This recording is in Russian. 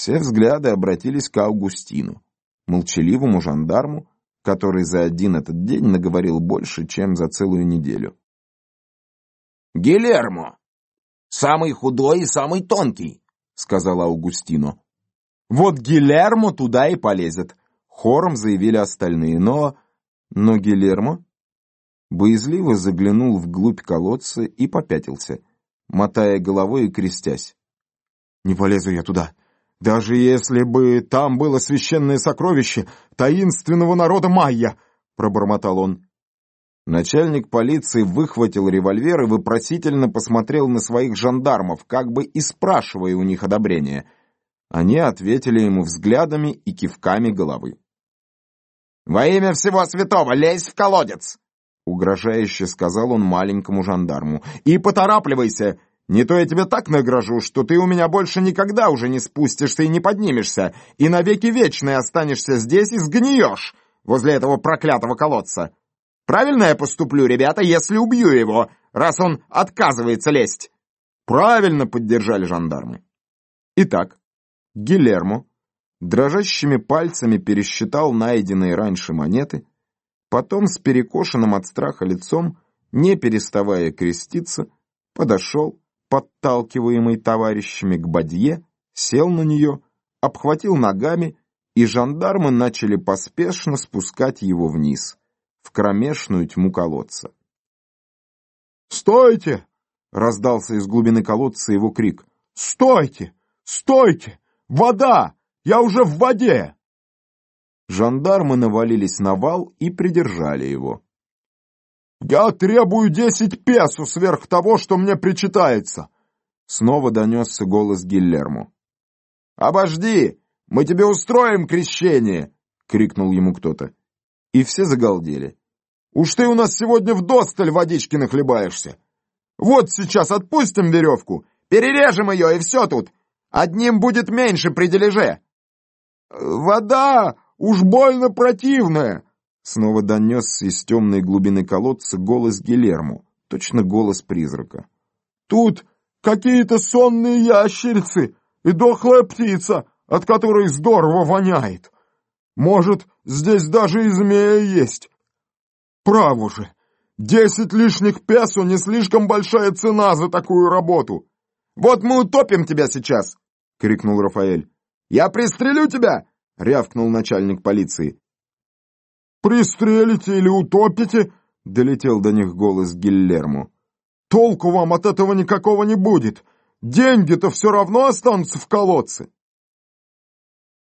Все взгляды обратились к Аугустину, молчаливому жандарму, который за один этот день наговорил больше, чем за целую неделю. «Гилермо! Самый худой и самый тонкий!» — сказал Аугустино. «Вот Гилермо туда и полезет!» — хором заявили остальные, но... Но Гилермо боязливо заглянул вглубь колодца и попятился, мотая головой и крестясь. «Не полезу я туда!» Даже если бы там было священное сокровище таинственного народа майя, пробормотал он. Начальник полиции выхватил револьвер и вопросительно посмотрел на своих жандармов, как бы и спрашивая у них одобрения. Они ответили ему взглядами и кивками головы. «Во имя всего святого, лезь в колодец!» Угрожающе сказал он маленькому жандарму. «И поторапливайся! Не то я тебя так награжу, что ты у меня больше никогда уже не спустишься и не поднимешься, и навеки вечные останешься здесь и сгниешь возле этого проклятого колодца. Правильно я поступлю, ребята, если убью его, раз он отказывается лезть?» «Правильно!» — поддержали жандармы. Итак, Гилермо дрожащими пальцами пересчитал найденные раньше монеты, потом с перекошенным от страха лицом, не переставая креститься, подошел, подталкиваемый товарищами к бадье, сел на нее, обхватил ногами, и жандармы начали поспешно спускать его вниз, в кромешную тьму колодца. «Стойте!» — раздался из глубины колодца его крик. «Стойте! Стойте! Вода! Я уже в воде!» Жандармы навалились на вал и придержали его. «Я требую десять песо сверх того, что мне причитается!» Снова донесся голос Гиллерму. «Обожди! Мы тебе устроим крещение!» — крикнул ему кто-то. И все загалдели. «Уж ты у нас сегодня в досталь водички нахлебаешься! Вот сейчас отпустим веревку, перережем ее, и все тут! Одним будет меньше при дележе!» «Вода уж больно противная!» Снова донесся из темной глубины колодца голос Гилерму, точно голос призрака. «Тут какие-то сонные ящерицы и дохлая птица, от которой здорово воняет. Может, здесь даже и змея есть. Право же, десять лишних песо не слишком большая цена за такую работу. Вот мы утопим тебя сейчас!» — крикнул Рафаэль. «Я пристрелю тебя!» — рявкнул начальник полиции. «Пристрелите или утопите?» — долетел до них голос Гиллерму. «Толку вам от этого никакого не будет. Деньги-то все равно останутся в колодце».